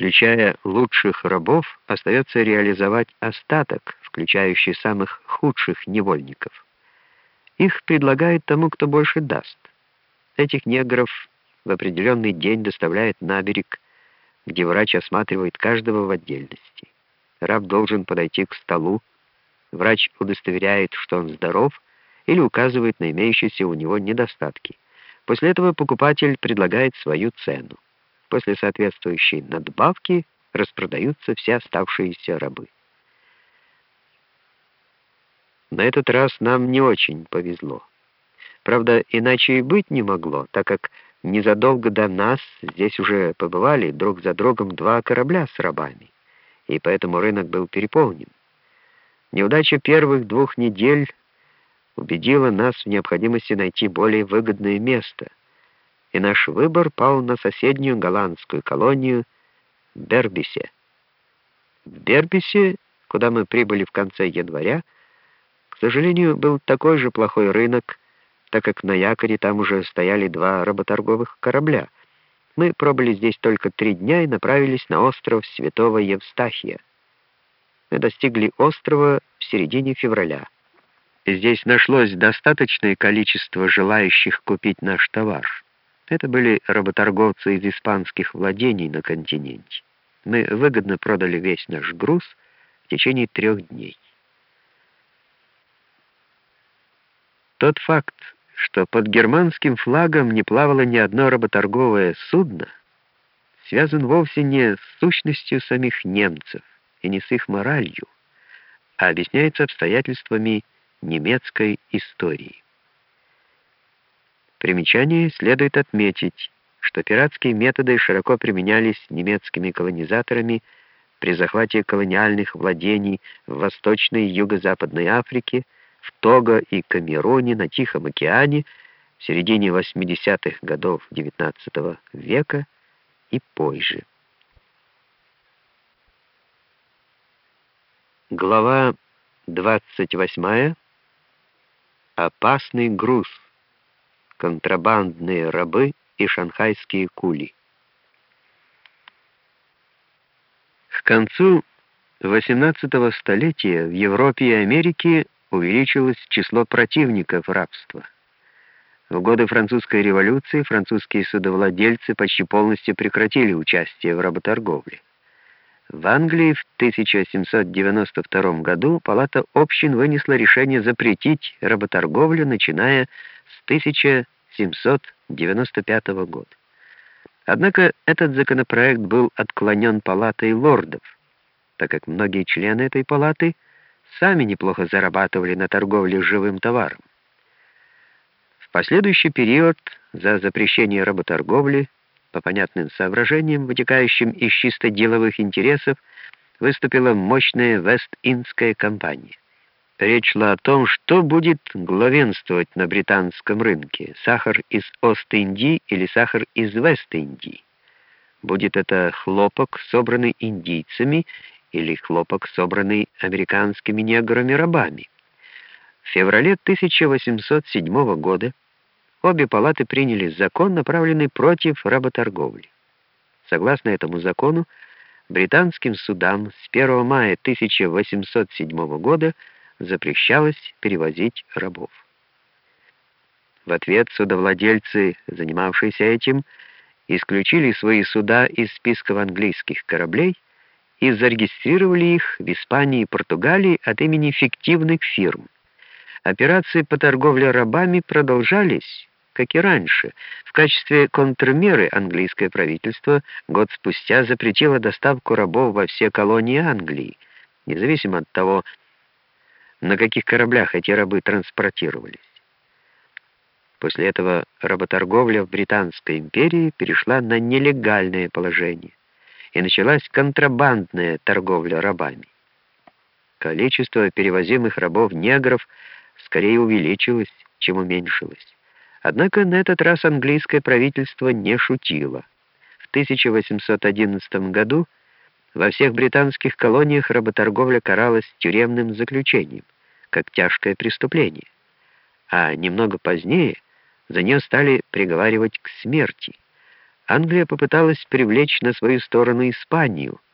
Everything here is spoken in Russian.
включая лучших рабов, остается реализовать остаток, включающий самых худших невольников. Их предлагают тому, кто больше даст. Этих негров в определенный день доставляют на берег, где врач осматривает каждого в отдельности. Раб должен подойти к столу, врач удостоверяет, что он здоров, или указывает на имеющиеся у него недостатки. После этого покупатель предлагает свою цену. После соответствующей надбавки распродаются все оставшиеся рабы. На этот раз нам не очень повезло. Правда, иначе и быть не могло, так как незадолго до нас здесь уже побывали друг за другом два корабля с рабами, и поэтому рынок был переполнен. Неудача первых двух недель убедила нас в необходимости найти более выгодное место, и наш выбор пал на соседнюю голландскую колонию Бербисе. В Бербисе, куда мы прибыли в конце января, к сожалению, был такой же плохой рынок, так как на якоре там уже стояли два работорговых корабля. Мы пробыли здесь только три дня и направились на остров Святого Евстахия. Мы достигли острова в середине февраля. Здесь нашлось достаточное количество желающих купить наш товар. Это были работорговцы из испанских владений на континенте. Мы выгодно продали весь наш груз в течение трех дней. Тот факт, что под германским флагом не плавало ни одно работорговое судно, связан вовсе не с сущностью самих немцев и не с их моралью, а объясняется обстоятельствами немецкой истории. Примечание следует отметить, что пиратские методы широко применялись немецкими колонизаторами при захвате колониальных владений в Восточной и Юго-Западной Африке, в Того и Камеруне на Тихом океане в середине 80-х годов XIX века и позже. Глава 28. Опасный груз. Контрабандные рабы и шанхайские кули. К концу XVIII столетия в Европе и Америке увеличилось число противников рабства. В годы французской революции французские судовладельцы почти полностью прекратили участие в работорговле. В Англии в 1792 году Палата общин вынесла решение запретить работорговлю, начиная 1795 года. Однако этот законопроект был отклонен Палатой лордов, так как многие члены этой палаты – сами неплохо зарабатывали на торговле живым товаром. В последующий период за запрещение работорговли по понятным соображениям, вытекающим из чисто деловых интересов, выступила мощная Вест-Индская компания. Речь шла о том, что будет главенствовать на британском рынке – сахар из Ост-Индии или сахар из Вест-Индии. Будет это хлопок, собранный индийцами, или хлопок, собранный американскими неграми-рабами. В феврале 1807 года обе палаты приняли закон, направленный против работорговли. Согласно этому закону, британским судам с 1 мая 1807 года запрещалось перевозить рабов. В ответ судовладельцы, занимавшиеся этим, исключили свои суда из списков английских кораблей и зарегистрировали их в Испании и Португалии от имени фиктивных фирм. Операции по торговле рабами продолжались, как и раньше. В качестве контрмеры английское правительство год спустя запретило доставку рабов во все колонии Англии, независимо от того, на каких кораблях эти рабы транспортировались. После этого работорговля в Британской империи перешла на нелегальное положение и началась контрабандная торговля рабами. Количество перевозимых рабов-негров скорее увеличилось, чем уменьшилось. Однако на этот раз английское правительство не шутило. В 1811 году во всех британских колониях работорговля каралась тюремным заключением, как тяжкое преступление, а немного позднее за нее стали приговаривать к смерти. Англия попыталась привлечь на свою сторону Испанию —